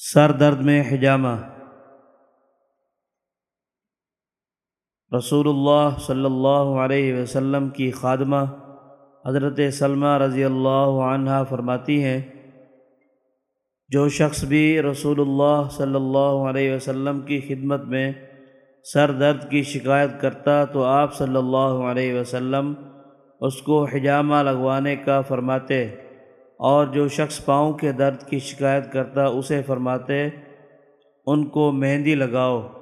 سر درد میں حجامہ۔ رسول اللہ صلی اللہ علیہ وسلم کی خادمہ حضرت سلمہ رضی اللہ عنہ فرماتی ہیں، جو شخص بھی رسول اللہ صلی اللہ علیہ وسلم کی خدمت میں سر درد کی شکایت کرتا تو آپ صلی اللہ علیہ وسلم اس کو حجامہ لگوانے کا فرماتے۔ اور جو شخص پاؤں کے درد کی شکایت کرتا، اسے فرماتے، ان کو مہندی لگاؤ۔